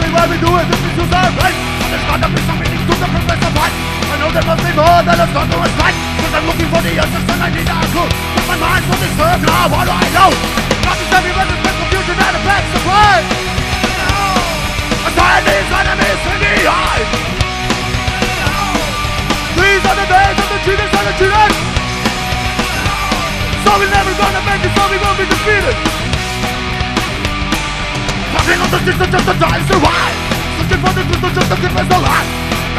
only way we do it. Is to use our right? And there's gotta be some meaning to the purpose of life I know there must be more than a struggle is right Cause I'm looking for the answers and I need a clue. But my mind's so disturbed now, what do I know? Nothing's everywhere, there's been confusion and a back supply Anxiety's enemies in the eye These are the days of the cheaters and the cheaters So we're never gonna make it, so we won't be defeated The streets of just to try and survive Searching for the truth to just to keep us alive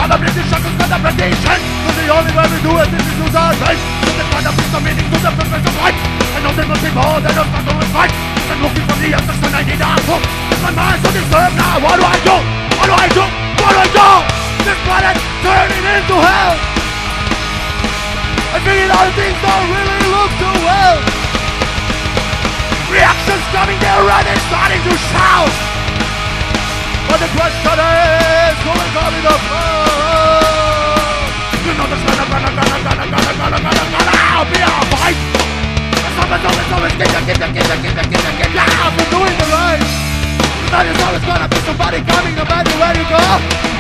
Gotta break these shackles, gotta break these chains Cause the only way we do it is to use our brains So there's gotta be some meaning to the purpose of life know there must be more than a struggle is fight I'm looking for the answers and I need a hope My mind's so disturbed now, what do I do? What do I do? What do I do? This planet turning into hell I figured out things don't really look too well Reactions coming and they're starting to The is, who? You know gonna, gonna, gonna, gonna, gonna, gonna, gonna, gonna be always, always, always, I've the But there's always gonna be somebody coming no matter where you go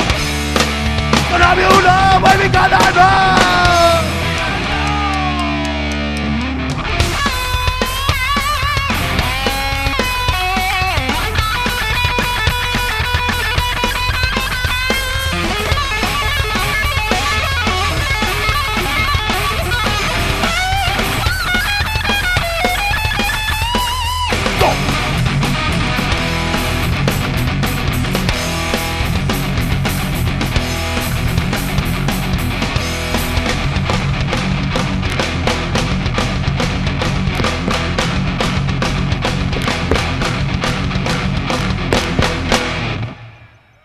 now you know